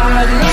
I